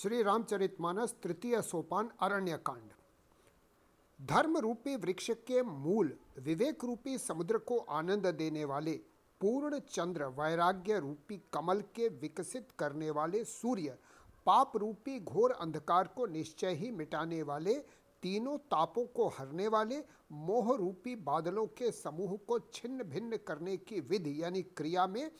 श्री रामचरितमानस तृतीय सोपान अरण्य कांड धर्म रूपी वृक्ष के मूल विवेक रूपी समुद्र को आनंद देने वाले पूर्ण चंद्र वैराग्य रूपी कमल के विकसित करने वाले सूर्य पाप रूपी घोर अंधकार को निश्चय ही मिटाने वाले, तीनों तापों को हरने वाले मोह रूपी बादलों के समूह को छिन्न भिन्न करने की विधि यानी क्रिया में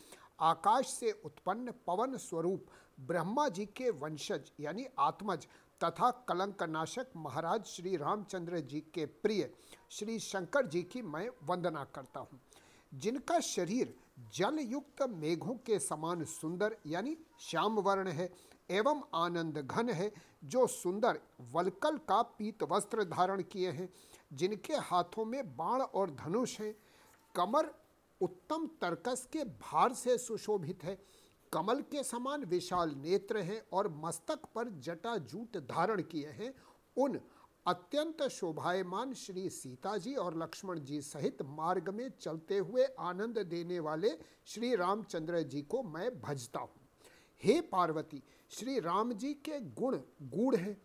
आकाश से उत्पन्न पवन स्वरूप ब्रह्मा जी के वंशज, यानी आत्मज, तथा कलंकनाशक महाराज श्री रामचंद्र जी के प्रिय श्री शंकर जी की मैं वंदना करता हूँ। जिनका शरीर जल युक्त मेघों के समान सुंदर, यानी श्याम वर्ण है, एवं आनंद घन है, जो सुंदर वलकल का पीत वस्त्र धारण किए हैं, जिनके हाथों में बाण और धनुष हैं, कमर उत्तम तर्कस के भार से सुशोभित है कमल के समान विशाल नेत्र हैं और मस्तक पर जटा जूट धारण किए हैं। उन अत्यंत शोभायमान श्री सीता जी और लक्ष्मण जी सहित मार्ग में चलते हुए आनंद देने वाले श्री रामचंद्र जी को मैं भजता हूँ। हे पार्वती, श्री राम जी के गुण गूढ़ हैं।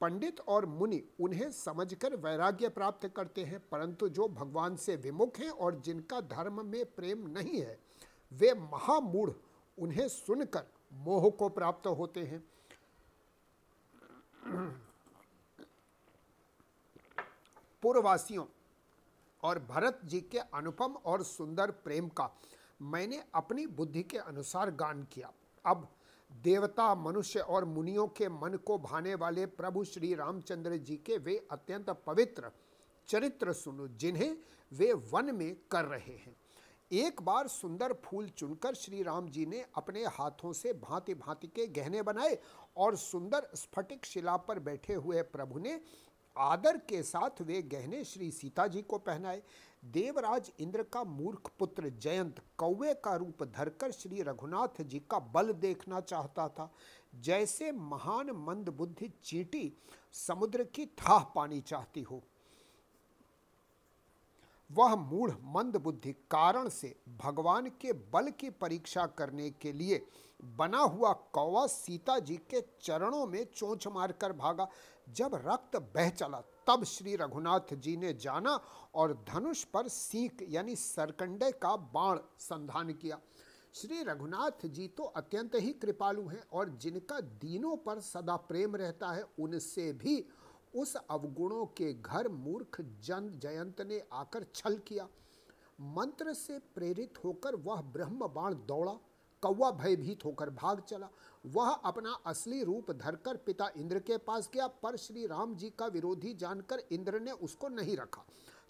पंडित और मुनि उन्हें समझकर वैराग्य प्राप्त करते हैं, परंतु जो भगवान से विमुख हैं और जिनका धर्म में प्रेम नहीं है, वे महामूढ़ उन्हें सुनकर मोह को प्राप्त होते हैं। पूर्ववासियों और भरत जी के अनुपम और सुंदर प्रेम का मैंने अपनी बुद्धि के अनुसार गान किया। अब देवता, मनुष्य और मुनियों के मन को भाने वाले प्रभु श्री रामचंद्र जी के वे अत्यंत पवित्र चरित्र सुनो, जिन्हें वे वन में कर रहे हैं। एक बार सुंदर फूल चुनकर श्री राम जी ने अपने हाथों से भांति भांति के गहने बनाए और सुंदर स्फटिक शिला पर बैठे हुए प्रभु ने आदर के साथ वे गहने श्री सीता जी को पहनाए। देवराज इंद्र का मूर्ख पुत्र जयंत कौवे का रूप धरकर श्री रघुनाथ जी का बल देखना चाहता था। जैसे महान मंद बुद्धि चींटी समुद्र की थाह पानी चाहती हो। वह मूढ़ मंद बुद्धि कारण से भगवान के बल की परीक्षा करने के लिए बना हुआ कौवा सीता जी के चरणों में चोंच मारकर भागा। जब रक्त बह चला, तब श्री रघुनाथ जी ने जाना और धनुष पर सीख यानी सरकंडे का बाण संधान किया। श्री रघुनाथ जी तो अत्यंत ही कृपालु हैं और जिनका दीनों पर सदा प्रेम रहता है, उनसे भी उस अवगुणों के घर मूर्ख जन जयंत ने आकर छल किया। मंत्र से प्रेरित होकर वह ब्रह्म बाण दौड़ा। कौवा भयभीत होकर भाग चला। वह अपना असली रूप धरकर पिता इंद्र के पास गया, पर श्री राम जी का विरोधी जानकर इंद्र ने उसको नहीं रखा।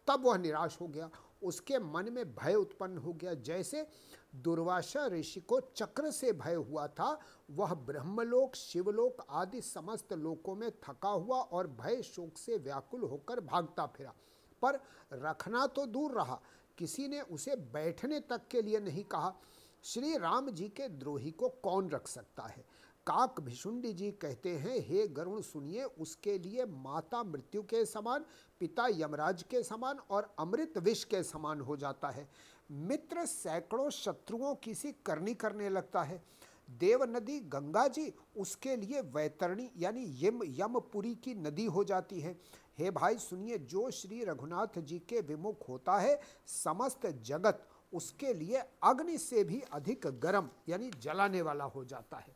तब वह निराश हो गया। उसके मन में भय उत्पन्न हो गया। जैसे दुर्वासा ऋषि को चक्र से भय हुआ था। वह ब्रह्मलोक, शिवलोक आदि समस्त लोकों में थका हुआ और भय शोक से व्याकुल होकर भागता फिरा। पर रखना तो दूर रहा। किसी ने उसे बैठने तक के लिए नहीं कहा। श्री राम जी के द्रोही को कौन रख सकता है? काक भिशुंडी जी कहते हैं, हे गरुण, सुनिए, उसके लिए माता मृत्यु के समान, पिता यमराज के समान और अमृत विष के समान हो जाता है। मित्र सैकड़ों शत्रुओं की सी करनी करने लगता है। देव नदी गंगा जी, उसके लिए वैतरणी यानी यम, यमपुरी की नदी हो जाती है। हे भाई, सुनिए, जो श्री रघुनाथ जी के विमुख होता है, समस्त जगत उसके लिए अग्नि से भी अधिक गर्म यानी जलाने वाला हो जाता है।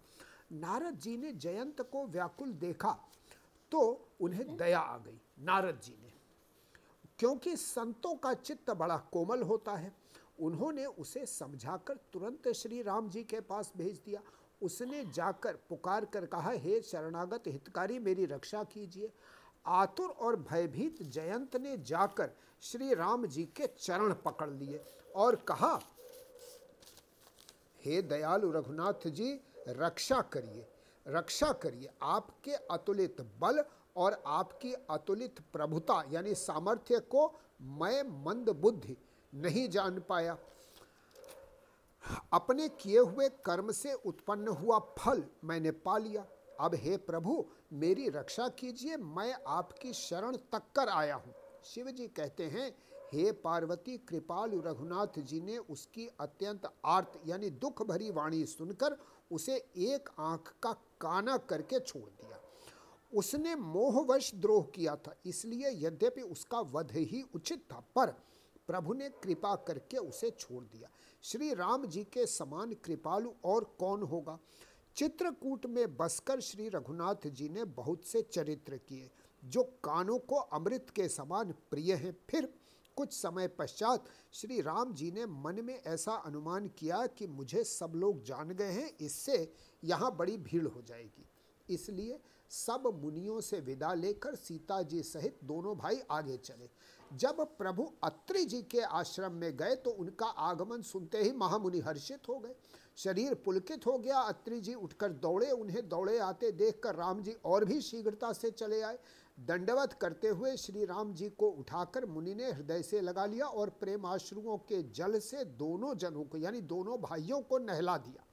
नारद जी ने जयंत को व्याकुल देखा तो उन्हें दया आ गई। नारद जी ने, क्योंकि संतों का चित्त बड़ा कोमल होता है उन्होंने उसे समझाकर तुरंत श्री राम जी के पास भेज दिया। उसने जाकर पुकार कर कहा, हे शरणागत हितकारी, मेरी रक्षा कीजिए। आतुर और भयभीत जयंत ने जाकर श्री राम जी के चरण पकड़ लिए और कहा, हे दयालु रघुनाथ जी, रक्षा करिए रक्षा करिए। आपके अतुलित बल और आपकी अतुलित प्रभुता, यानी सामर्थ्य को मैं मंद बुद्धि नहीं जान पाया। अपने किए हुए कर्म से उत्पन्न हुआ फल मैंने पा लिया। अब हे प्रभु, मेरी रक्षा कीजिए, मैं आपकी शरण तक कर आया हूँ। शिव जी कहते हैं, हे पार्वती, कृपालु रघुनाथ जी ने उसकी अत्यंत आर्त यानी दुख भरी वाणी सुनकर उसे एक आँख का काना करके छोड़ दिया। उसने मोहवश द्रोह किया था, इसलिए यद्यपि उसका वध ही उचित था। पर प्रभु ने कृपा करके उसे छोड़ दिया। श्री राम जी के समान कृपालु और कौन होगा? चित्रकूट में बसकर श्री रघुनाथ जी ने बहुत से चरित्र किए, जो कानों को अमृत के समान प्रिय हैं। फिर कुछ समय पश्चात श्री राम जी ने मन में ऐसा अनुमान किया कि मुझे सब लोग जान गए हैं, इससे यहाँ बड़ी भीड़ हो जाएगी। इसलिए सब मुनियों से विदा लेकर सीता जी सहित दोनों भाई आगे चले। जब प्रभु अत्रि जी के आश्रम में गए तो उनका आगमन सुनते ही महामुनि हर्षित हो गए। शरीर पुलकित हो गया। अत्रि जी उठकर दौड़े, उन्हें दौड़े आते देखकर राम जी और भी शीघ्रता से चले आए। दंडवत करते हुए श्री राम जी को उठाकर मुनि ने हृदय से लगा लिया और प्रेम आश्रुओं के जल से दोनों जनों को, यानी दोनों भाइयों को नहला दिया।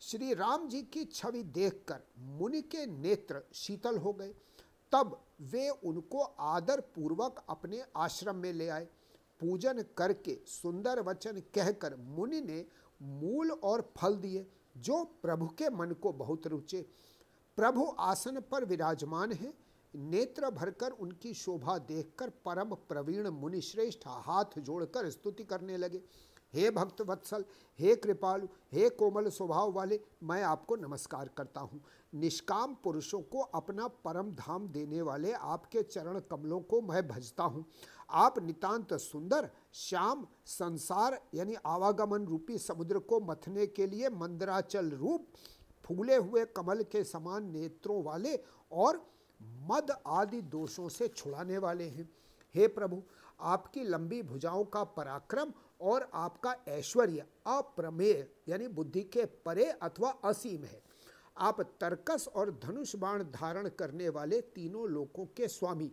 श्री राम जी की छवि देखकर मुनि के नेत्र शीतल हो गए। तब वे उनको आदर पूर्वक अपने आश्रम में ले आए। पूजन करके सुंदर वचन कहकर मुनि ने मूल और फल दिए, जो प्रभु के मन को बहुत रुचे। प्रभु आसन पर विराजमान है। नेत्र भरकर उनकी शोभा देखकर परम प्रवीण मुनिश्रेष्ठ हाथ जोड़कर स्तुति करने लगे। हे भक्त वत्सल, हे कृपालु, हे कोमल स्वभाव वाले, मैं आपको नमस्कार करता हूँ। निष्काम पुरुषों को अपना परम धाम देने वाले आपके चरण कमलों को मैं भजता हूँ। आप नितांत सुंदर, श्याम, संसार, यानी आवागमन रूपी समुद्र को मथने के लिए मंदराचल रूप, फूले हुए कमल के समान नेत्रों वाले और मद आदि दोषों से छुड़ाने वाले हैं। हे प्रभु, आपकी लंबी भुजाओं का पराक्रम और आपका ऐश्वर्य अप्रमेय, यानी बुद्धि के परे अथवा असीम है। आप तर्कस और धनुष बाण धारण करने वाले तीनों लोकों के स्वामी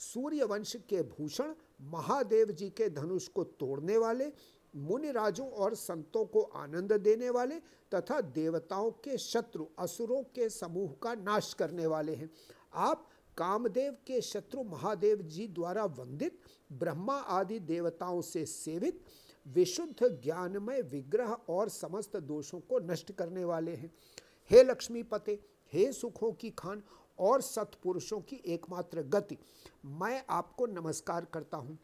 सूर्य वंश के भूषण, महादेव जी के धनुष को तोड़ने वाले मुनिराजों और संतों को आनंद देने वाले तथा देवताओं के शत्रु असुरों के समूह का नाश करने वाले हैं। आप कामदेव के शत्रु महादेव जी द्वारा वंदित, ब्रह्मा आदि देवताओं से सेवित, विशुद्ध ज्ञानमय विग्रह और समस्त दोषों को नष्ट करने वाले हैं। हे लक्ष्मी पते हे सुखों की खान और सत्पुरुषों की एकमात्र गति, मैं आपको नमस्कार करता हूँ।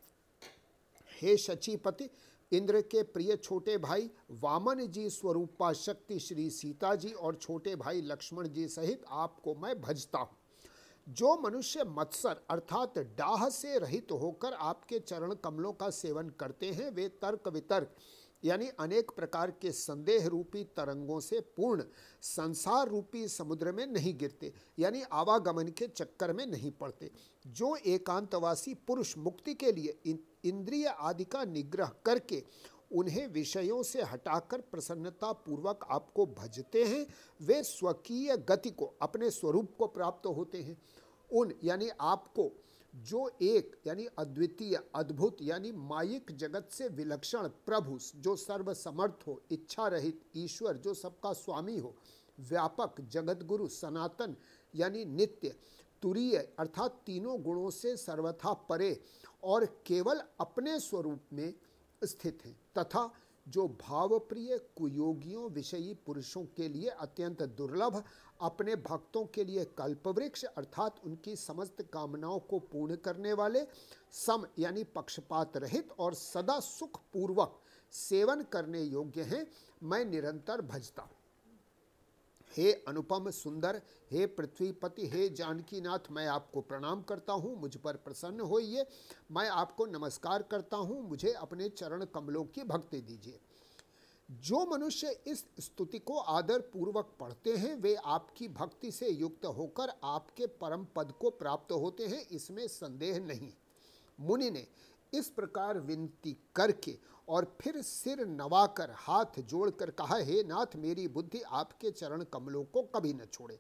हे शचीपति, इंद्र के प्रिय छोटे भाई वामन जी स्वरूपा शक्ति श्री सीता जी और छोटे भाई लक्ष्मण जी सहित आपको मैं भजता हूँ। जो मनुष्य मत्सर अर्थात डाह से रहित होकर आपके चरण कमलों का सेवन करते हैं, वे तर्क वितर्क, यानी अनेक प्रकार के संदेह रूपी तरंगों से पूर्ण, संसार रूपी समुद्र में नहीं गिरते, यानी आवागमन के चक्कर में नहीं पड़ते। जो एकांतवासी पुरुष मुक्ति के लिए इंद्रिय आदि का निग्रह करके उन्हें विषयों से हटाकर प्रसन्नता पूर्वक आपको भजते हैं, वे स्वकीय गति को, अपने स्वरूप को प्राप्त होते हैं। उन, यानी आपको, जो एक, यानी अद्वितीय, अद्भुत, यानी माइक जगत से विलक्षण प्रभु, जो सर्वसमर्थ हो, इच्छा रहित ईश्वर, जो सबका स्वामी हो, व्यापक जगत गुरु सनातन, यानी नित्य, तुरीय, अर्थात तीनों गुणों से सर्वथा परे, और केवल अपने स्वरूप में स्थित हैं। तथा जो भावप्रिय कुयोगियों, विषयी पुरुषों के लिए अत्यंत दुर्लभ, अपने भक्तों के लिए कल्पवृक्ष, अर्थात उनकी समस्त कामनाओं को पूर्ण करने वाले सम, यानी पक्षपात रहित और सदा सुखपूर्वक सेवन करने योग्य हैं, मैं निरंतर भजता हूँ। हे अनुपम सुंदर, हे पृथ्वीपति, हे जानकीनाथ, मैं आपको प्रणाम करता हूँ, मुझ पर प्रसन्न होइए। मैं आपको नमस्कार करता हूँ, मुझे अपने चरण कमलों की भक्ति दीजिए। जो मनुष्य इस स्तुति को आदर पूर्वक पढ़ते हैं, वे आपकी भक्ति से युक्त होकर आपके परम पद को प्राप्त होते हैं, इसमें संदेह नहीं। मुनि ने इस प्रकार विनती करके और फिर सिर नवाकर हाथ जोड़कर कहा, हे नाथ, मेरी बुद्धि आपके चरण कमलों को कभी न छोड़े।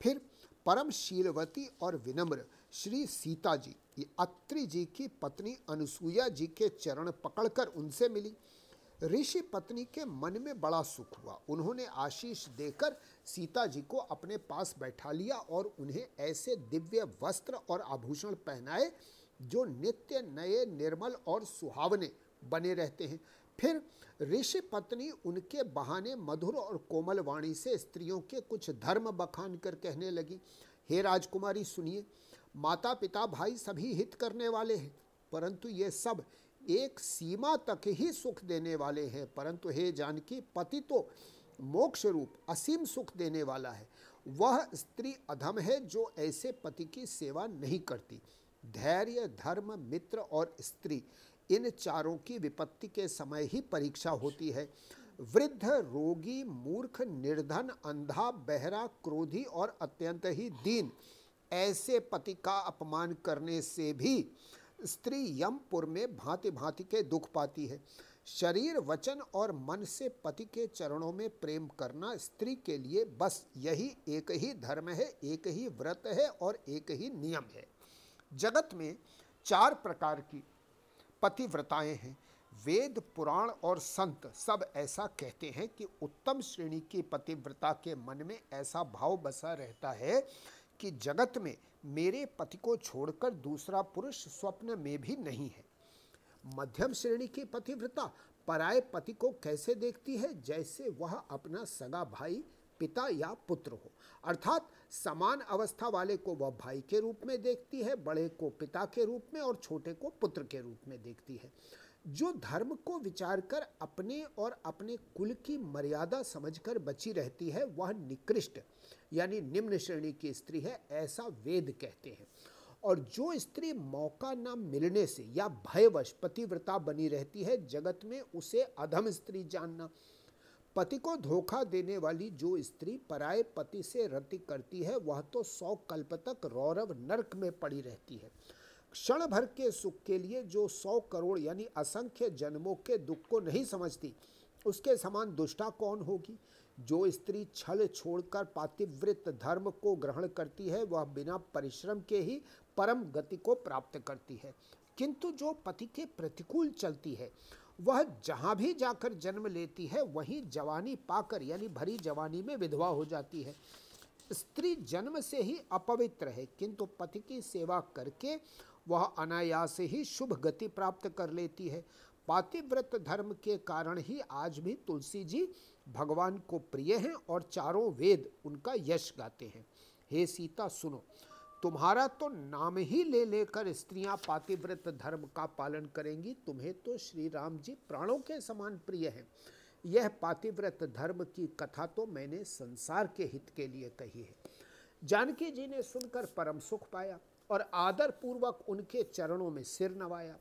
फिर परम शीलवती और विनम्र श्री सीता जी, ये अत्रि जी की पत्नी अनुसुईया जी के चरण पकड़कर उनसे मिली। ऋषि पत्नी के मन में बड़ा सुख हुआ। उन्होंने आशीष देकर सीता जी को अपने पास बैठा लिया और उन्हें ऐसे दिव्य वस्त्र और आभूषण पहनाए, जो नित्य नए निर्मल और सुहावने बने रहते हैं। फिर ऋषि पत्नी उनके बहाने मधुर और कोमल वाणी से स्त्रियों के कुछ धर्म बखान कर कहने लगी, हे राजकुमारी, सुनिए माता पिता भाई सभी हित करने वाले हैं, परंतु ये सब एक सीमा तक ही सुख देने वाले हैं। परंतु हे जानकी, पति तो मोक्ष रूप, असीम सुख देने वाला है। वह स्त्री अधम है जो ऐसे पति की सेवा नहीं करती। धैर्य, धर्म, मित्र और स्त्री इन चारों की विपत्ति के समय ही परीक्षा होती है। वृद्ध, रोगी, मूर्ख, निर्धन, अंधा, बहरा, क्रोधी और अत्यंत ही दीन, ऐसे पति का अपमान करने से भी स्त्री यमपुर में भांति भांति के दुख पाती है। शरीर, वचन और मन से पति के चरणों में प्रेम करना स्त्री के लिए बस यही एक ही धर्म है, एक ही व्रत है और एक ही नियम है। जगत में चार प्रकार की पतिव्रताएँ हैं। वेद, पुराण और संत सब ऐसा कहते हैं कि उत्तम श्रेणी की पतिव्रता के मन में ऐसा भाव बसा रहता है कि जगत में मेरे पति को छोड़कर दूसरा पुरुष स्वप्न में भी नहीं है। मध्यम श्रेणी की पतिव्रता पराय पति को कैसे देखती है? जैसे वह अपना सगा भाई पिता या पुत्र हो। अर्थात समान अवस्था वाले को वह भाई के रूप में देखती है, बड़े को पिता के रूप में और छोटे को पुत्र के रूप में देखती है। जो धर्म को विचार कर अपने और अपने कुल की मर्यादा समझकर बची रहती है, वह निकृष्ट, यानी निम्न श्रेणी की स्त्री है, ऐसा वेद कहते हैं। और जो स्त्री मौका न मिलने से या भयवश पतिव्रता बनी रहती है, जगत में उसे अधम स्त्री जानना पति को धोखा देने वाली जो स्त्री पराये पति से रति करती है, वह तो सौ कल्प तक रौरव नरक में पड़ी रहती है। क्षण भर के सुख के लिए जो सौ करोड़ यानी असंख्य जन्मों के दुख को नहीं समझती, उसके समान दुष्टा कौन होगी? जो स्त्री छल छोड़कर पातिव्रत धर्म को ग्रहण करती है, वह बिना परिश्रम के ही परम गति को प्राप्त करती है। किंतु जो पति के प्रतिकूल चलती है वह जहाँ भी जाकर जन्म लेती है, वहीं जवानी पाकर, यानी भरी जवानी में विधवा हो जाती है। स्त्री जन्म से ही अपवित्र है, किंतु पति की सेवा करके वह अनायास ही शुभ गति प्राप्त कर लेती है। पातिव्रत धर्म के कारण ही आज भी तुलसी जी भगवान को प्रिय हैं और चारों वेद उनका यश गाते हैं। हे सीता, सुनो तुम्हारा तो नाम ही ले लेकर स्त्रियाँ पातिव्रत धर्म का पालन करेंगी, तुम्हें तो श्री राम जी प्राणों के समान प्रिय हैं। यह पातिव्रत धर्म की कथा तो मैंने संसार के हित के लिए कही है। जानकी जी ने सुनकर परम सुख पाया और आदर पूर्वक उनके चरणों में सिर नवाया।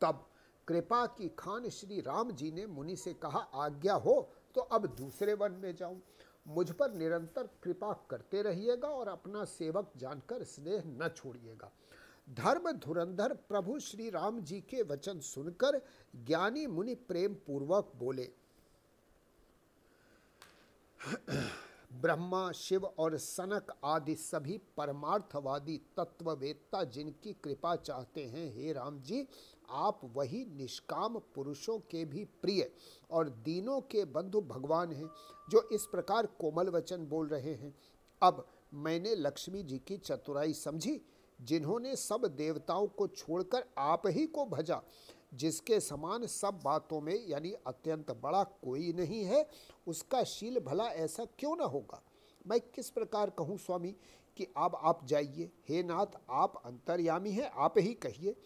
तब कृपा की खान श्री राम जी ने मुनि से कहा, आज्ञा हो तो अब दूसरे वन में जाऊँ। मुझ पर निरंतर कृपा करते रहिएगा और अपना सेवक जानकर स्नेह न छोड़िएगा। धर्म धुरंधर प्रभु श्री राम जी के वचन सुनकर ज्ञानी मुनि प्रेम पूर्वक बोले, ब्रह्मा, शिव और सनक आदि सभी परमार्थवादी तत्ववेत्ता जिनकी कृपा चाहते हैं, हे राम जी आप वही निष्काम पुरुषों के भी प्रिय और दीनों के बंधु भगवान हैं, जो इस प्रकार कोमल वचन बोल रहे हैं। अब मैंने लक्ष्मी जी की चतुराई समझी, जिन्होंने सब देवताओं को छोड़कर आप ही को भजा, जिसके समान सब बातों में यानी अत्यंत बड़ा कोई नहीं है, उसका शील भला ऐसा क्यों ना होगा? मैं किस प्रकार कहूँ, स्वामी, कि अब आप जाइए। हे नाथ, आप अंतर्यामी हैं, आप ही कहिए।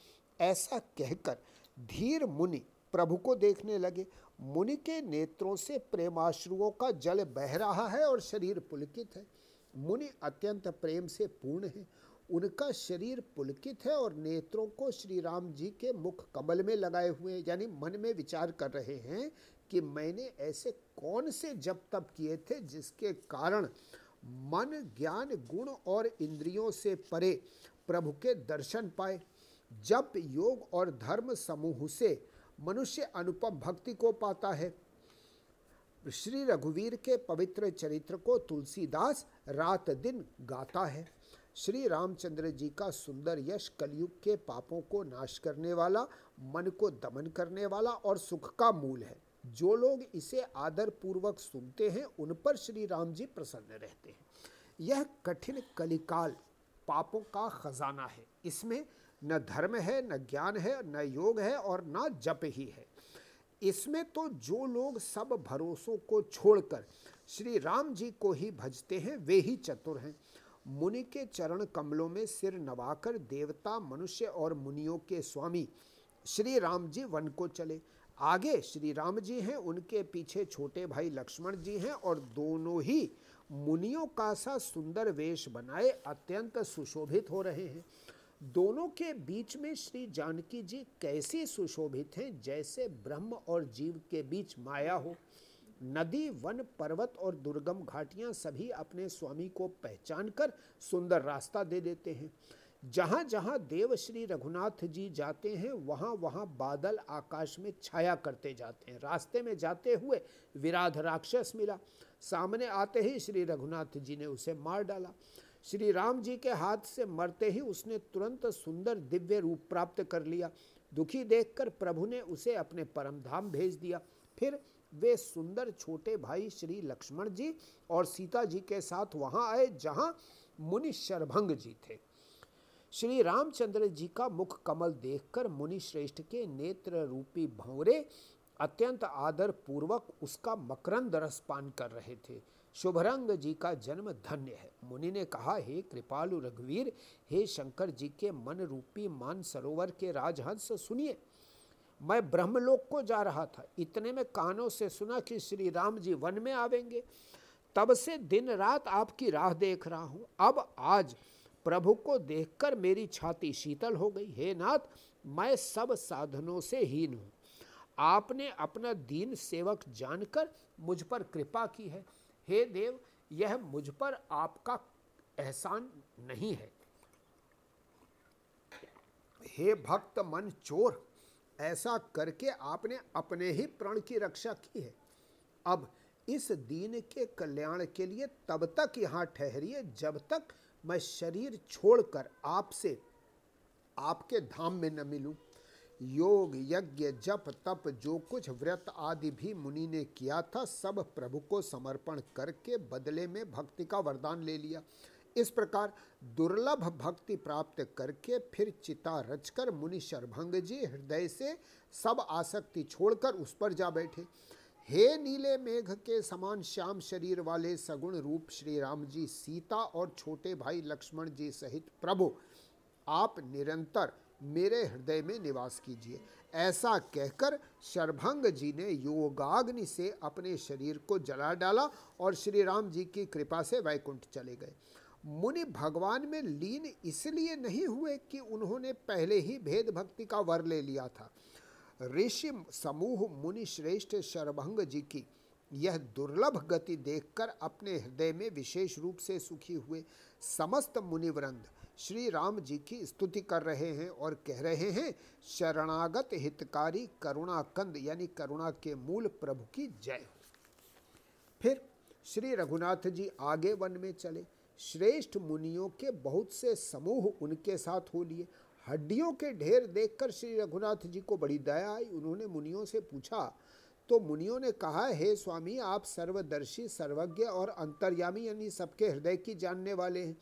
ऐसा कहकर धीर मुनि प्रभु को देखने लगे। मुनि के नेत्रों से प्रेमाश्रुओं का जल बह रहा है और शरीर पुलकित है। मुनि अत्यंत प्रेम से पूर्ण है। उनका शरीर पुलकित है और नेत्रों को श्री राम जी के मुख कमल में लगाए हुए हैं यानी मन में विचार कर रहे हैं कि मैंने ऐसे कौन से जब तप किए थे जिसके कारण मन, ज्ञान, गुण और इंद्रियों से परे प्रभु के दर्शन पाए। जब योग और धर्म समूह से मनुष्य अनुपम भक्ति को पाता है। श्री रघुवीर के पवित्र चरित्र को तुलसीदास रात दिन गाता है। श्री रामचंद्र जी का सुंदर यश कलयुग के पापों को नाश करने वाला, मन को दमन करने वाला और सुख का मूल है। जो लोग इसे आदर पूर्वक सुनते हैं, उन पर श्री राम जी प्रसन्न रहते हैं। यह कठिन कलिकाल पापों का खजाना है। इसमें न धर्म है, न ज्ञान है, न योग है और न जप ही है। इसमें तो जो लोग सब भरोसों को छोड़कर श्री राम जी को ही भजते हैं, वे ही चतुर हैं। मुनि के चरण कमलों में सिर नवाकर देवता, मनुष्य और मुनियों के स्वामी श्री राम जी वन को चले। आगे श्री राम जी हैं, उनके पीछे छोटे भाई लक्ष्मण जी हैं और दोनों ही मुनियों का सा सुंदर वेश बनाए, अत्यंत सुशोभित हो रहे हैं। दोनों के बीच में श्री जानकी जी कैसे सुशोभित हैं, जैसे ब्रह्म और जीव के बीच माया हो। नदी, वन, पर्वत और दुर्गम घाटियाँ सभी अपने स्वामी को पहचान कर सुंदर रास्ता दे देते हैं। जहाँ जहाँ देव श्री रघुनाथ जी जाते हैं, वहाँ वहाँ बादल आकाश में छाया करते जाते हैं। रास्ते में जाते हुए विराध राक्षस मिला। सामने आते ही श्री रघुनाथ जी ने उसे मार डाला। श्री राम जी के हाथ से मरते ही उसने तुरंत सुंदर दिव्य रूप प्राप्त कर लिया। दुखी देखकर प्रभु ने उसे अपने परम धाम भेज दिया। फिर वे सुंदर छोटे भाई श्री लक्ष्मण जी और सीता जी के साथ वहाँ आए, जहाँ मुनि शरभंग जी थे। श्री रामचंद्र जी का मुख कमल देखकर मुनि श्रेष्ठ के नेत्र रूपी भंवरे अत्यंत आदर पूर्वक उसका मकरंद रस पान कर रहे थे। शुभरंग जी का जन्म धन्य है। मुनि ने कहा, हे कृपालु रघुवीर, हे शंकर जी के मन रूपी मान सरोवर के राजहंस, सुनिए, मैं ब्रह्मलोक को जा रहा था। इतने में कानों से सुना कि श्री राम जी वन में आवेंगे। तब से दिन रात आपकी राह देख रहा हूँ। अब आज प्रभु को देखकर मेरी छाती शीतल हो गई। हे नाथ, मैं सब साधनों से हीन हूँ। आपने अपना दीन सेवक जानकर मुझ पर कृपा की है। हे देव, यह मुझ पर आपका एहसान नहीं है। हे भक्त मन चोर, ऐसा करके आपने अपने ही प्राण की रक्षा की है। अब इस दीन के कल्याण के लिए तब तक यहाँ ठहरिए जब तक मैं शरीर छोड़कर आपसे, आपके धाम में न मिलूं। योग, यज्ञ, जप, तप, जो कुछ व्रत आदि भी मुनि ने किया था, सब प्रभु को समर्पण करके बदले में भक्ति का वरदान ले लिया। इस प्रकार दुर्लभ भक्ति प्राप्त करके फिर चिता रचकर मुनि शरभंग जी हृदय से सब आसक्ति छोड़कर उस पर जा बैठे। हे नीले मेघ के समान श्याम शरीर वाले सगुण रूप श्री राम जी, सीता और छोटे भाई लक्ष्मण जी सहित प्रभु, आप निरंतर मेरे हृदय में निवास कीजिए। ऐसा कहकर शरभंग जी ने योगाग्नि से अपने शरीर को जला डाला और श्री राम जी की कृपा से वैकुंठ चले गए। मुनि भगवान में लीन इसलिए नहीं हुए कि उन्होंने पहले ही भेद भक्ति का वर ले लिया था। ऋषि समूह मुनि श्रेष्ठ शरभंग जी की यह दुर्लभ गति देखकर अपने हृदय में विशेष रूप से सुखी हुए समस्त मुनिवृंद श्री राम जी की स्तुति कर रहे हैं और कह रहे हैं, शरणागत हितकारी करुणा कंद यानी करुणा के मूल प्रभु की जय हो। फिर श्री रघुनाथ जी आगे वन में चले। श्रेष्ठ मुनियों के बहुत से समूह उनके साथ हो लिए। हड्डियों के ढेर देखकर श्री रघुनाथ जी को बड़ी दया आई। उन्होंने मुनियों से पूछा तो मुनियों ने कहा, हे स्वामी, आप सर्वदर्शी, सर्वज्ञ और अंतर्यामी यानी सबके हृदय की जानने वाले हैं।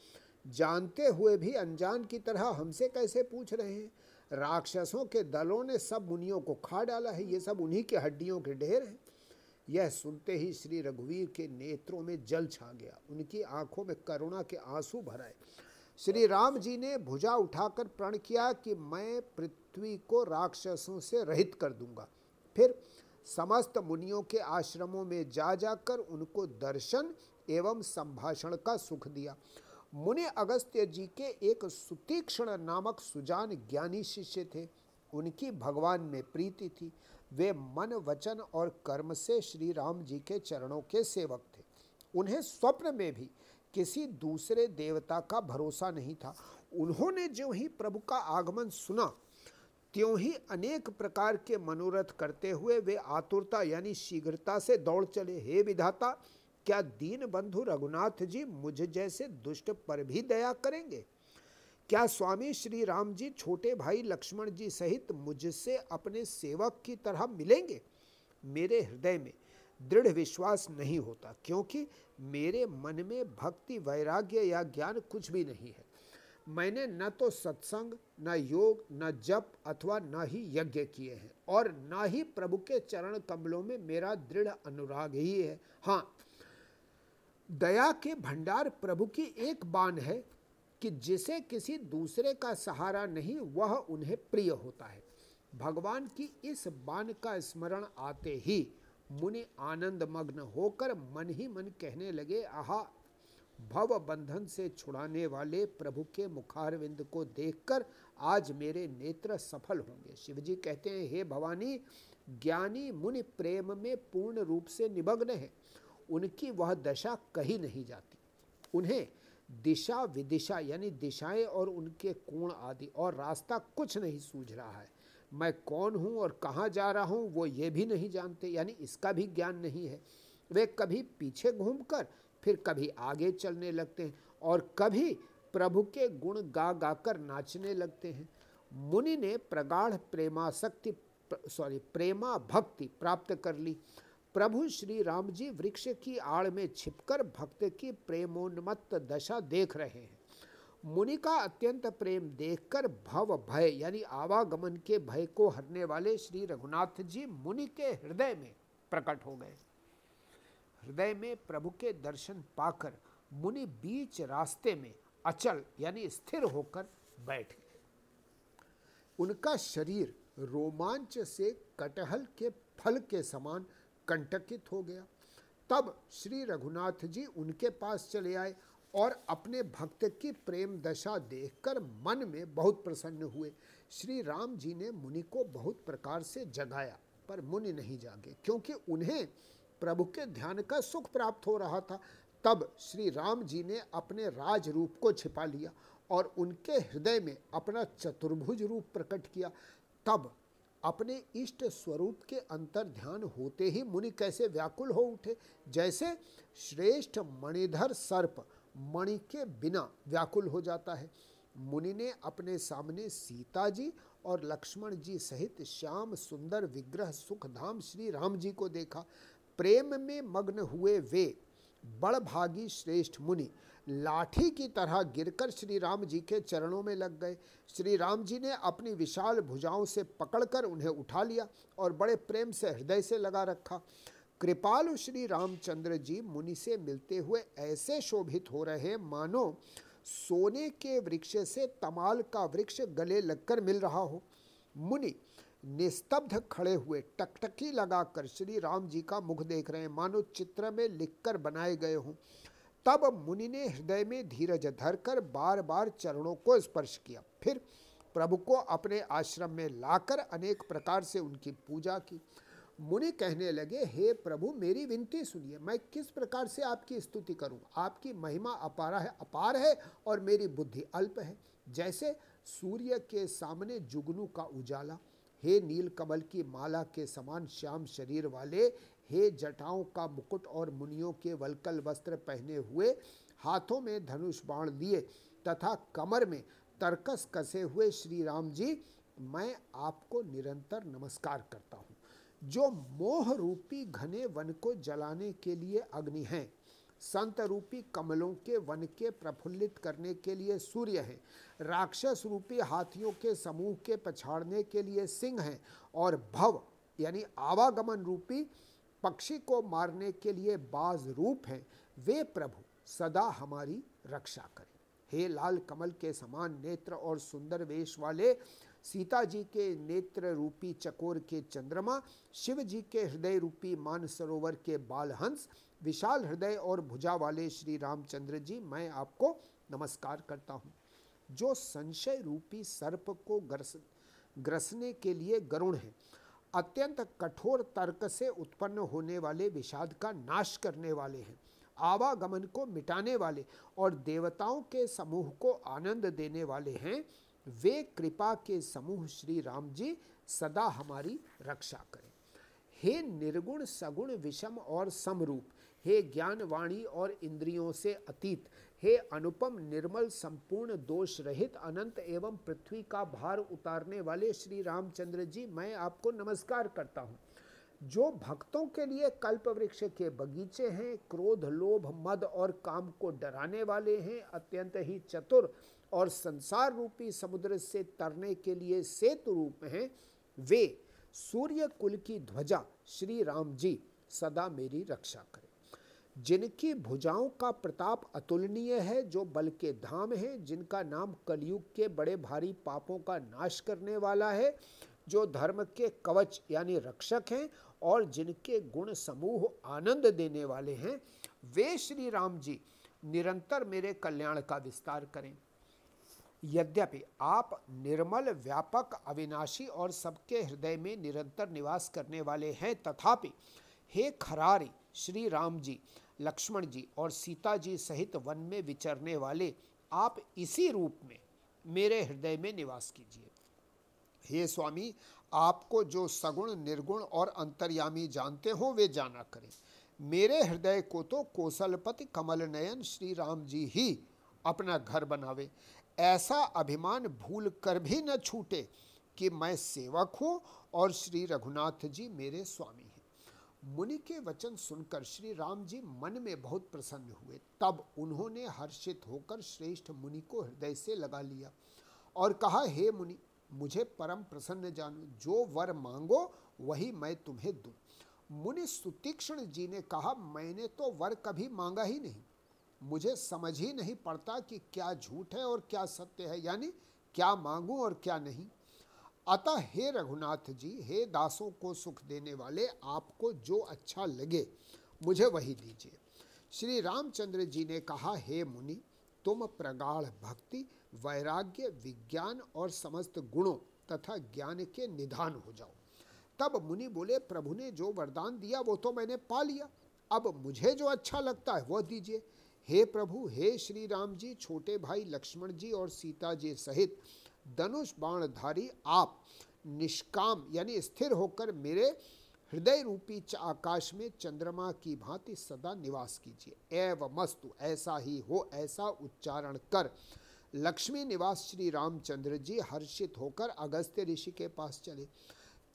जानते हुए भी अनजान की तरह हमसे कैसे पूछ रहे हैं? राक्षसों के दलों ने सब मुनियों को खा डाला है, ये सब उन्हीं के हड्डियों के ढेर हैं। यह सुनते ही श्री रघुवीर के नेत्रों में जल छा गया, उनकी आँखों में करुणा के आँसू भराए श्री राम जी ने भुजा उठाकर प्रण किया कि मैं पृथ्वी को राक्षसों से रहित कर दूँगा। फिर समस्त मुनियों के आश्रमों में जा जाकर उनको दर्शन एवं संभाषण का सुख दिया। मुनि अगस्त्य जी के एक सुतीक्षण नामक सुजान ज्ञानी शिष्य थे। उनकी भगवान में प्रीति थी। वे मन, वचन और कर्म से श्री राम जी के चरणों के सेवक थे। उन्हें स्वप्न में भी किसी दूसरे देवता का भरोसा नहीं था। उन्होंने जो ही प्रभु का आगमन सुना, त्यों ही अनेक प्रकार के मनोरथ करते हुए वे आतुरता यानी शीघ्रता से दौड़ चले। हे विधाता क्या दीन बंधु रघुनाथ जी मुझ जैसे दुष्ट पर भी दया करेंगे? क्या स्वामी श्री राम जी छोटे भाई लक्ष्मण जी सहित मुझसे अपने सेवक की तरह मिलेंगे? मेरे हृदय में दृढ़ विश्वास नहीं होता, क्योंकि मेरे मन में भक्ति, वैराग्य या ज्ञान कुछ भी नहीं है। मैंने न तो सत्संग, न योग, न जप अथवा न ही यज्ञ किए हैं, और न ही प्रभु के चरण कमलों में मेरा दृढ़ अनुराग ही है। हाँ दया के भंडार प्रभु की एक बान है कि जिसे किसी दूसरे का सहारा नहीं, वह उन्हें प्रिय होता है। भगवान की इस बान का स्मरण आते ही मुनि आनंद मग्न होकर मन ही मन कहने लगे, आहा, भव बंधन से छुड़ाने वाले प्रभु के मुखारविंद को देखकर आज मेरे नेत्र सफल होंगे। शिवजी कहते हैं, हे भवानी, ज्ञानी मुनि प्रेम में पूर्ण रूप से निमग्न है। उनकी वह दशा कही नहीं जाती। उन्हें दिशा विदिशा यानी दिशाएँ और उनके कोण आदि और रास्ता कुछ नहीं सूझ रहा है। मैं कौन हूँ और कहाँ जा रहा हूँ वो ये भी नहीं जानते, यानी इसका भी ज्ञान नहीं है। वे कभी पीछे घूमकर फिर कभी आगे चलने लगते हैं और कभी प्रभु के गुण गा गा कर नाचने लगते हैं। मुनि ने प्रगाढ़ प्रेमाशक्ति सॉरी प्रेमा भक्ति प्राप्त कर ली। प्रभु श्री राम जी वृक्ष की आड़ में छिपकर भक्त की प्रेमोन्मत्त दशा देख रहे हैं। मुनि का अत्यंत प्रेम देखकर भव भय, यानी आवागमन के भय को हरने वाले श्री रघुनाथ जी मुनि के हृदय में प्रकट हो गए। हृदय में प्रभु के दर्शन पाकर मुनि बीच रास्ते में अचल, यानी स्थिर होकर बैठ गए। उनका शरीर रोमांच से कटहल के फल के समान कंटकित हो गया। तब श्री रघुनाथ जी उनके पास चले आए और अपने भक्त की प्रेम दशा देखकर मन में बहुत प्रसन्न हुए। श्री राम जी ने मुनि को बहुत प्रकार से जगाया, पर मुनि नहीं जागे, क्योंकि उन्हें प्रभु के ध्यान का सुख प्राप्त हो रहा था। तब श्री राम जी ने अपने राज रूप को छिपा लिया और उनके हृदय में अपना चतुर्भुज रूप प्रकट किया। तब अपने इष्ट स्वरूप के अंतर ध्यान होते ही मुनि कैसे व्याकुल हो उठे? जैसे श्रेष्ठ मणिधर सर्प मणि के बिना व्याकुल हो जाता है। मुनि ने अपने सामने सीता जी और लक्ष्मण जी सहित श्याम सुंदर विग्रह सुखधाम श्री राम जी को देखा। प्रेम में मग्न हुए वे बड़भागी श्रेष्ठ मुनि लाठी की तरह गिरकर श्री राम जी के चरणों में लग गए। श्री राम जी ने अपनी विशाल भुजाओं से पकड़कर उन्हें उठा लिया और बड़े प्रेम से, हृदय से लगा रखा। कृपालु श्री रामचंद्र जी मुनि से मिलते हुए ऐसे शोभित हो रहे, मानो सोने के वृक्ष से तमाल का वृक्ष गले लगकर मिल रहा हो। मुनि निस्तब्ध खड़े हुए टकटकी लगाकर श्री राम जी का मुख देख रहे हैं। मानो चित्र में लिखकर बनाए गए हों। तब मुनि ने हृदय में धीरज धरकर बार बार चरणों को स्पर्श किया। फिर प्रभु को अपने आश्रम में लाकर अनेक प्रकार से उनकी पूजा की। मुनि कहने लगे, हे प्रभु, मेरी विनती सुनिए, मैं किस प्रकार से आपकी स्तुति करूँ? आपकी महिमा अपारा है, अपार है और मेरी बुद्धि अल्प है। जैसे सूर्य के सामने जुगनू का उजाला हे नील कमल की माला के समान श्याम शरीर वाले, हे जटाओं का मुकुट और मुनियों के वलकल वस्त्र पहने हुए, हाथों में धनुष बाण लिए तथा कमर में तरकस कसे हुए श्री राम जी, मैं आपको निरंतर नमस्कार करता हूँ। जो मोह रूपी घने वन को जलाने के लिए अग्नि हैं संत रूपी कमलों के वन के प्रफुल्लित करने के लिए सूर्य हैं। राक्षस रूपी हाथियों के समूह के पछाड़ने के लिए सिंह हैं और भव, यानी आवागमन रूपी पक्षी को मारने के लिए बाज रूप हैं। वे प्रभु, सदा हमारी रक्षा करें। हे लाल कमल के समान नेत्र और सुंदर वेश वाले, सीता जी के नेत्र रूपी चकोर के चंद्रमा, शिव जी के हृदय रूपी मान सरोवर के बालहंस विशाल हृदय और भुजा वाले श्री रामचंद्र जी, मैं आपको नमस्कार करता हूँ। जो संशय रूपी सर्प को ग्रस, ग्रसने के लिए गरुण है, अत्यंत कठोर तर्क से उत्पन्न होने वाले विषाद का नाश करने वाले हैं, आवागमन को मिटाने वाले और देवताओं के समूह को आनंद देने वाले हैं, वे कृपा के समूह श्री राम जी सदा हमारी रक्षा करें। हे निर्गुण सगुण विषम और समरूप हे ज्ञान वाणी और इंद्रियों से अतीत, हे अनुपम निर्मल संपूर्ण दोष रहित अनंत एवं पृथ्वी का भार उतारने वाले श्री रामचंद्र जी, मैं आपको नमस्कार करता हूँ। जो भक्तों के लिए कल्प वृक्ष के बगीचे हैं, क्रोध, लोभ, मद और काम को डराने वाले हैं, अत्यंत ही चतुर और संसार रूपी समुद्र से तरने के लिए सेतु रूप हैं, वे सूर्य कुल की ध्वजा श्री राम जी, सदा मेरी रक्षा करें। जिनकी भुजाओं का प्रताप अतुलनीय है, जो बल के धाम है, जिनका नाम कलयुग के बड़े भारी पापों का नाश करने वाला है, जो धर्म के कवच यानी रक्षक हैं और जिनके गुण समूह आनंद देने वाले हैं, वे श्री राम जी, निरंतर मेरे कल्याण का विस्तार करें। यद्यपि आप निर्मल, व्यापक, अविनाशी और सबके हृदय में निरंतर निवास करने वाले हैं, तथापि हे खरारी, श्री राम जी लक्ष्मण जी और सीता जी सहित वन में विचरने वाले, आप इसी रूप में मेरे हृदय में निवास कीजिए। हे स्वामी, आपको जो सगुण, निर्गुण और अंतर्यामी जानते हो, वे जाना करें। मेरे हृदय को तो कौशलपति कमल नयन श्री राम जी ही अपना घर बनावे। ऐसा अभिमान भूल कर भी न छूटे कि मैं सेवक हूँ और श्री रघुनाथ जी मेरे स्वामी। मुनि के वचन सुनकर श्री राम जी मन में बहुत प्रसन्न हुए। तब उन्होंने हर्षित होकर श्रेष्ठ मुनि को हृदय से लगा लिया और कहा, हे मुनि, मुझे परम प्रसन्न जानो, जो वर मांगो, वही मैं तुम्हें दूँ। मुनि सुतीक्षण जी ने कहा, मैंने तो वर कभी मांगा ही नहीं। मुझे समझ ही नहीं पड़ता कि क्या झूठ है और क्या सत्य है, यानी क्या मांगूं और क्या नहीं। अतः हे रघुनाथ जी, हे दासों को सुख देने वाले, आपको जो अच्छा लगे, मुझे वही दीजिए। श्री रामचंद्र जी ने कहा, हे मुनि, तुम प्रगाढ़ भक्ति, वैराग्य, विज्ञान और समस्त गुणों तथा ज्ञान के निधान हो जाओ। तब मुनि बोले, प्रभु ने जो वरदान दिया, वो तो मैंने पा लिया। अब मुझे जो अच्छा लगता है, वह दीजिए। हे प्रभु, हे श्री राम जी, छोटे भाई लक्ष्मण जी और सीता जी सहित धनुष बाणधारी आप निष्काम, यानी स्थिर होकर मेरे हृदय रूपी आकाश में चंद्रमा की भांति सदा निवास कीजिए। एव मस्तु, ऐसा ही हो, ऐसा उच्चारण कर। लक्ष्मी निवास श्री रामचंद्र जी हर्षित होकर अगस्त्य ऋषि के पास चले।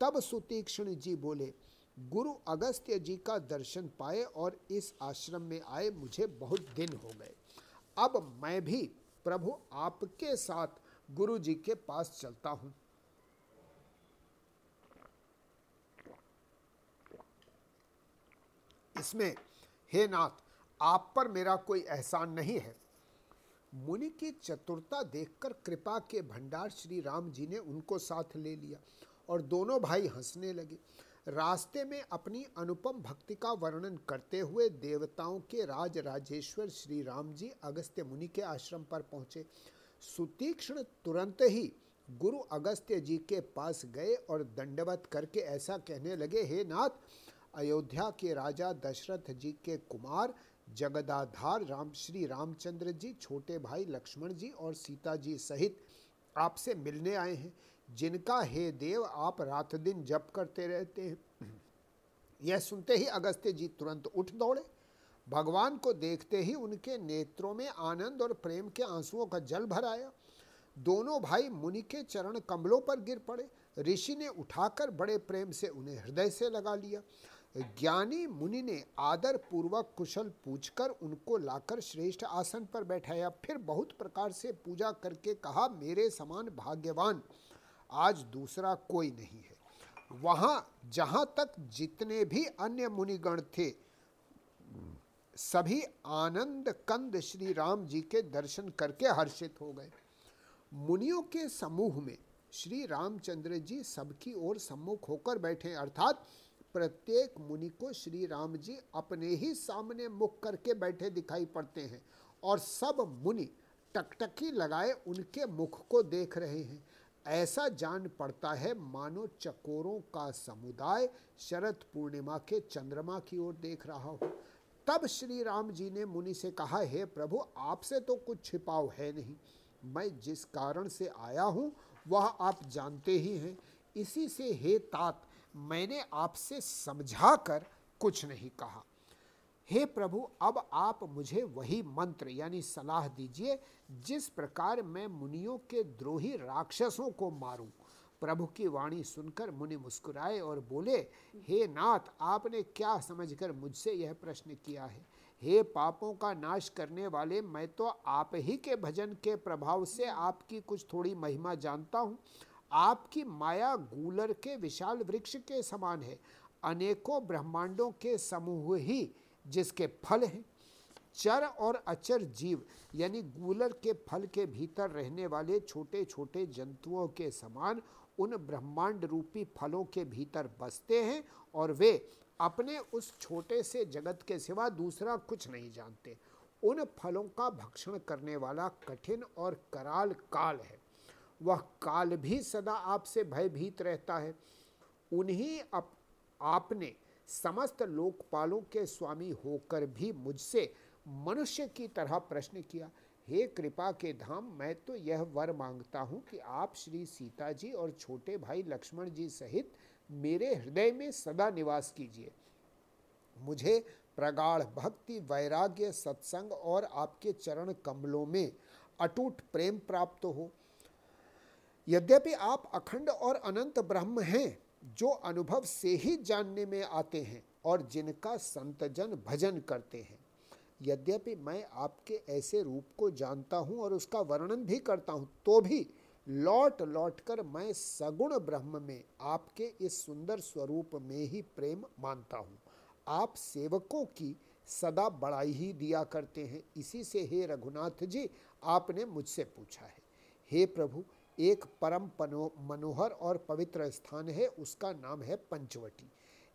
तब सुतीक्षण जी बोले, गुरु अगस्त्य जी का दर्शन पाए और इस आश्रम में आए, मुझे बहुत दिन हो गए। अब मैं भी प्रभु आपके साथ गुरु जी के पास चलता हूँ। इसमें, हे नाथ, आप पर मेरा एहसान एहसान नहीं है। मुनि की चतुरता देखकर कृपा के भंडार श्री राम जी ने उनको साथ ले लिया और दोनों भाई हंसने लगे। रास्ते में अपनी अनुपम भक्ति का वर्णन करते हुए देवताओं के राज राजेश्वर श्री राम जी अगस्त्य मुनि के आश्रम पर पहुँचे। सुतीक्ष्ण तुरंत ही गुरु अगस्त्य जी के पास गए और दंडवत करके ऐसा कहने लगे, हे नाथ, अयोध्या के राजा दशरथ जी के कुमार, जगदाधार राम, श्री रामचंद्र जी, छोटे भाई लक्ष्मण जी और सीता जी सहित आपसे मिलने आए हैं। जिनका हे देव आप रात दिन जप करते रहते हैं। यह सुनते ही अगस्त्य जी तुरंत उठ दौड़े। भगवान को देखते ही उनके नेत्रों में आनंद और प्रेम के आंसुओं का जल भर आया। दोनों भाई मुनि के चरण कमलों पर गिर पड़े। ऋषि ने उठाकर बड़े प्रेम से उन्हें हृदय से लगा लिया। ज्ञानी मुनि ने आदर पूर्वक कुशल पूछकर उनको लाकर श्रेष्ठ आसन पर बैठाया। फिर बहुत प्रकार से पूजा करके कहा, मेरे समान भाग्यवान, आज दूसरा कोई नहीं है। वहाँ जहाँ तक जितने भी अन्य मुनिगण थे सभी आनंद कंद श्री राम जी के दर्शन करके हर्षित हो गए। मुनियों के समूह में श्री रामचंद्र जी सबकी ओर सम्मुख होकर बैठे, अर्थात प्रत्येक मुनि को श्री राम जी अपने ही सामने मुख करके बैठे दिखाई पड़ते हैं और सब मुनि टकटकी लगाए उनके मुख को देख रहे हैं। ऐसा जान पड़ता है, मानो चकोरों का समुदाय शरद पूर्णिमा के चंद्रमा की ओर देख रहा हो। तब श्री राम जी ने मुनि से कहा, हे प्रभु, आपसे तो कुछ छिपाव है नहीं। मैं जिस कारण से आया हूँ, वह आप जानते ही हैं। इसी से हे तात, मैंने आपसे समझा कर कुछ नहीं कहा। हे प्रभु, अब आप मुझे वही मंत्र यानी सलाह दीजिए, जिस प्रकार मैं मुनियों के द्रोही राक्षसों को मारूं। प्रभु की वाणी सुनकर मुनि मुस्कुराए और बोले, हे नाथ, आपने क्या समझकर मुझसे यह प्रश्न किया है? हे पापों का नाश करने वाले, मैं तो आप ही के भजन के प्रभाव से आपकी कुछ थोड़ी महिमा जानता हूँ। आपकी माया गूलर के विशाल वृक्ष के समान है। अनेकों ब्रह्मांडों के समूह ही जिसके फल हैं। चर और अचर जीव यानी गूलर के फल के भीतर रहने वाले छोटे छोटे जंतुओं के समान उन ब्रह्मांड रूपी फलों के भीतर बसते हैं और वे अपने उस छोटे से जगत के सिवा दूसरा कुछ नहीं जानते। उन फलों का भक्षण करने वाला कठिन और कराल काल है। वह काल भी सदा आपसे भयभीत रहता है। उन्हीं अप, आपने समस्त लोकपालों के स्वामी होकर भी मुझसे मनुष्य की तरह प्रश्न किया, हे कृपा के धाम, मैं तो यह वर माँगता हूँ कि आप श्री सीता जी और छोटे भाई लक्ष्मण जी सहित मेरे हृदय में सदा निवास कीजिए। मुझे प्रगाढ़ भक्ति, वैराग्य, सत्संग और आपके चरण कमलों में अटूट प्रेम प्राप्त हो। यद्यपि आप अखंड और अनंत ब्रह्म हैं, जो अनुभव से ही जानने में आते हैं और जिनका संतजन भजन करते हैं। यद्यपि मैं आपके ऐसे रूप को जानता हूँ और उसका वर्णन भी करता हूँ तो भी लौट लौट कर मैं सगुण ब्रह्म में आपके इस सुंदर स्वरूप में ही प्रेम मानता हूँ। आप सेवकों की सदा बड़ाई ही दिया करते हैं। इसी से हे रघुनाथ जी, आपने मुझसे पूछा है। हे प्रभु, एक परम मनोहर और पवित्र स्थान है, उसका नाम है पंचवटी।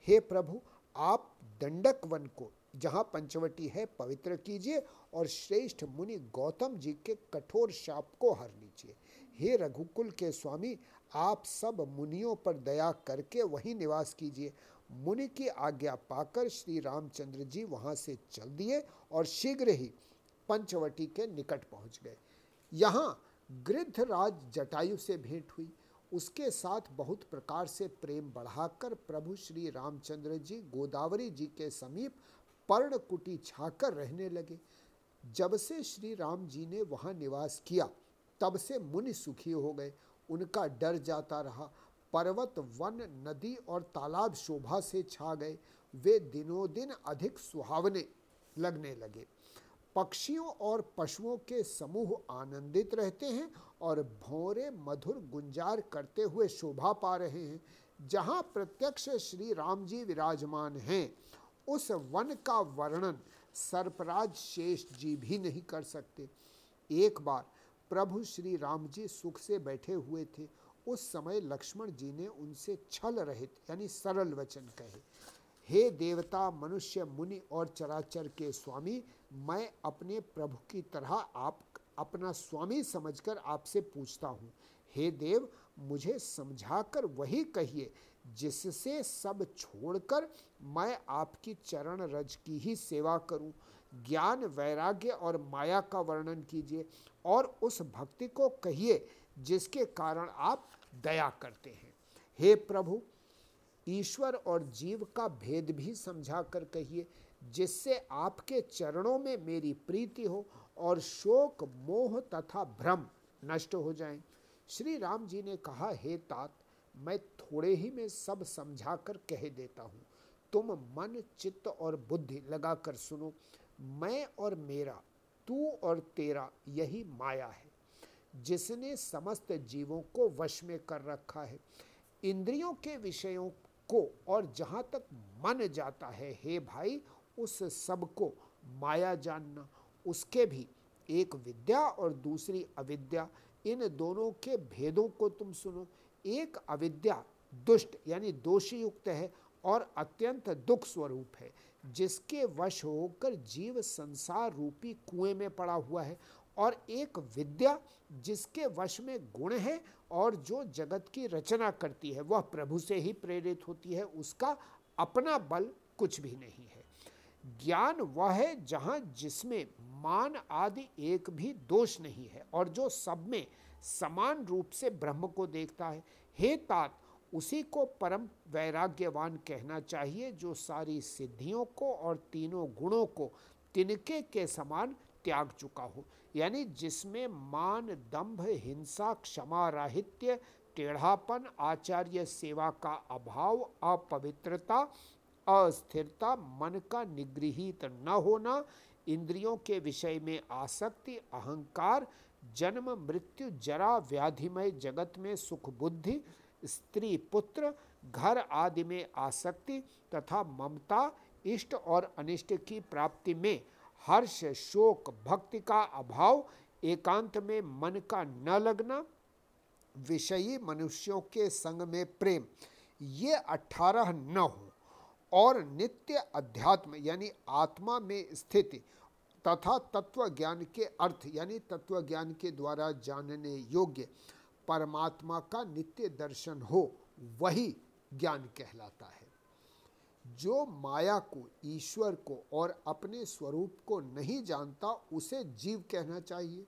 हे प्रभु, आप दंडक वन को जहाँ पंचवटी है, पवित्र कीजिए और श्रेष्ठ मुनि गौतम जी के कठोर शाप को हर लीजिए। हे रघुकुल के स्वामी, आप सब मुनियों पर दया करके वहीं निवास कीजिए। मुनि की आज्ञा पाकर श्री रामचंद्र जी वहाँ से चल दिए और शीघ्र ही पंचवटी के निकट पहुँच गए। यहाँ गृद्धराज जटायु से भेंट हुई। उसके साथ बहुत प्रकार से प्रेम बढ़ाकर प्रभु श्री रामचंद्र जी, गोदावरी जी के समीप पर्णकुटी छाकर रहने लगे। जब से श्री राम जी ने वहाँ निवास किया, तब से मुनि सुखी हो गए। उनका डर जाता रहा। पर्वत, वन, नदी और तालाब शोभा से छा गए। वे दिनों दिन अधिक सुहावने लगने लगे। पक्षियों और पशुओं के समूह आनंदित रहते हैं और भौरे मधुर गुंजार करते हुए शोभा पा रहे हैं। जहाँ प्रत्यक्ष श्री राम जी विराजमान हैं उस वन का वर्णन सर्पराज शेष जी भी नहीं कर सकते। एक बार प्रभु श्री राम जी सुख से बैठे हुए थे। उस समय लक्ष्मण जी ने उनसे छल रहित, यानी सरल वचन कहे, हे देवता, मनुष्य, मुनि और चराचर के स्वामी, मैं अपने प्रभु की तरह आप, अपना स्वामी समझकर आपसे पूछता हूँ। हे देव, मुझे समझाकर वही कहिए जिससे सब छोड़कर मैं आपकी चरण रज की ही सेवा करूँ ज्ञान, वैराग्य और माया का वर्णन कीजिए और उस भक्ति को कहिए जिसके कारण आप दया करते हैं हे प्रभु, ईश्वर और जीव का भेद भी समझा कर कहिए जिससे आपके चरणों में मेरी प्रीति हो और शोक, मोह तथा भ्रम नष्ट हो जाएँ। श्री राम जी ने कहा, हे तात मैं थोड़े ही में सब समझा कर कह देता हूँ। तुम मन, चित्त और बुद्धि लगाकर सुनो, मैं और मेरा, तू और तेरा, यही माया है, जिसने समस्त जीवों को वश में कर रखा है। इंद्रियों के विषयों को और जहाँ तक मन जाता है, हे भाई, उस सबको माया जानना, उसके भी एक विद्या और दूसरी अविद्या, इन दोनों के भेदों को तुम सुनो। एक अविद्या दुष्ट, यानी दोषी युक्त है और अत्यंत दुख स्वरूप है, जिसके वश होकर जीव संसार रूपी कुएँ में पड़ा हुआ है और एक विद्या जिसके वश में गुण है और जो जगत की रचना करती है, वह प्रभु से ही प्रेरित होती है, उसका अपना बल कुछ भी नहीं है। ज्ञान वह है जहाँ जिसमें मान आदि एक भी दोष नहीं है और जो सब में समान रूप से ब्रह्म को देखता है हे तात उसी को परम वैराग्यवान कहना चाहिए जो सारी सिद्धियों को और तीनों गुणों को तिनके के समान त्याग चुका हो। यानी जिसमें मान, दंभ, हिंसा, क्षमा, राहित्य, टेढ़ापन, आचार्य सेवा का अभाव, अपवित्रता, अस्थिरता, मन का निगृहित न होना, इंद्रियों के विषय में आसक्ति, अहंकार जन्म, मृत्यु, जरा, व्याधिमय जगत में सुख बुद्धि, स्त्री पुत्र, घर आदि में आसक्ति तथा ममता, इष्ट और अनिष्ट की प्राप्ति में हर्ष, शोक, भक्ति का अभाव, एकांत में मन का न लगना, विषयी मनुष्यों के संग में प्रेम। ये अठारह न हो और नित्य अध्यात्म यानी आत्मा में स्थिति तथा तत्व ज्ञान के अर्थ, यानी तत्व ज्ञान के द्वारा जानने योग्य परमात्मा का नित्य दर्शन हो, वही ज्ञान कहलाता है। जो माया को, ईश्वर को और अपने स्वरूप को नहीं जानता, उसे जीव कहना चाहिए।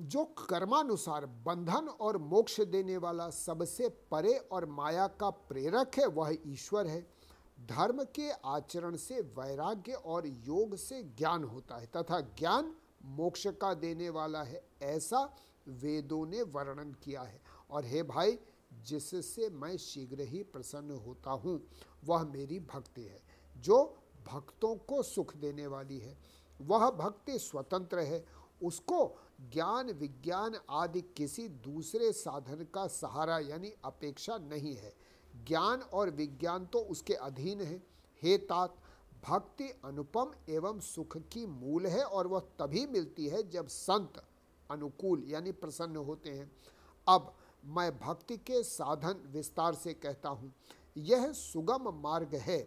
जो कर्मानुसार बंधन और मोक्ष देने वाला सबसे परे और माया का प्रेरक है, वह ईश्वर है। धर्म के आचरण से, वैराग्य और योग से ज्ञान होता है तथा ज्ञान मोक्ष का देने वाला है, ऐसा वेदों ने वर्णन किया है। और हे भाई, जिससे मैं शीघ्र ही प्रसन्न होता हूँ, वह मेरी भक्ति है, जो भक्तों को सुख देने वाली है। वह भक्ति स्वतंत्र है, उसको ज्ञान, विज्ञान आदि किसी दूसरे साधन का सहारा यानी अपेक्षा नहीं है। ज्ञान और विज्ञान तो उसके अधीन है। हे तात, भक्ति अनुपम एवं सुख की मूल है और वह तभी मिलती है जब संत अनुकूल यानी प्रसन्न होते हैं। अब मैं भक्ति के साधन विस्तार से कहता हूँ। यह सुगम मार्ग है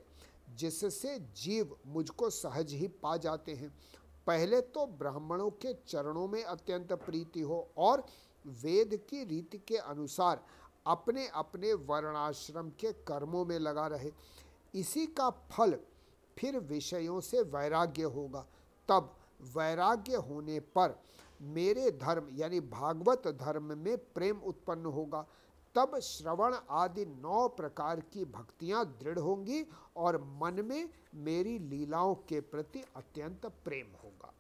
जिससे जीव मुझको सहज ही पा जाते हैं। पहले तो ब्राह्मणों के चरणों में अत्यंत प्रीति हो और वेद की रीति के अनुसार अपने अपने वर्णाश्रम के कर्मों में लगा रहे। इसी का फल फिर विषयों से वैराग्य होगा। तब वैराग्य होने पर मेरे धर्म, यानी भागवत धर्म में प्रेम उत्पन्न होगा। तब श्रवण आदि नौ प्रकार की भक्तियाँ दृढ़ होंगी और मन में मेरी लीलाओं के प्रति अत्यंत प्रेम होगा।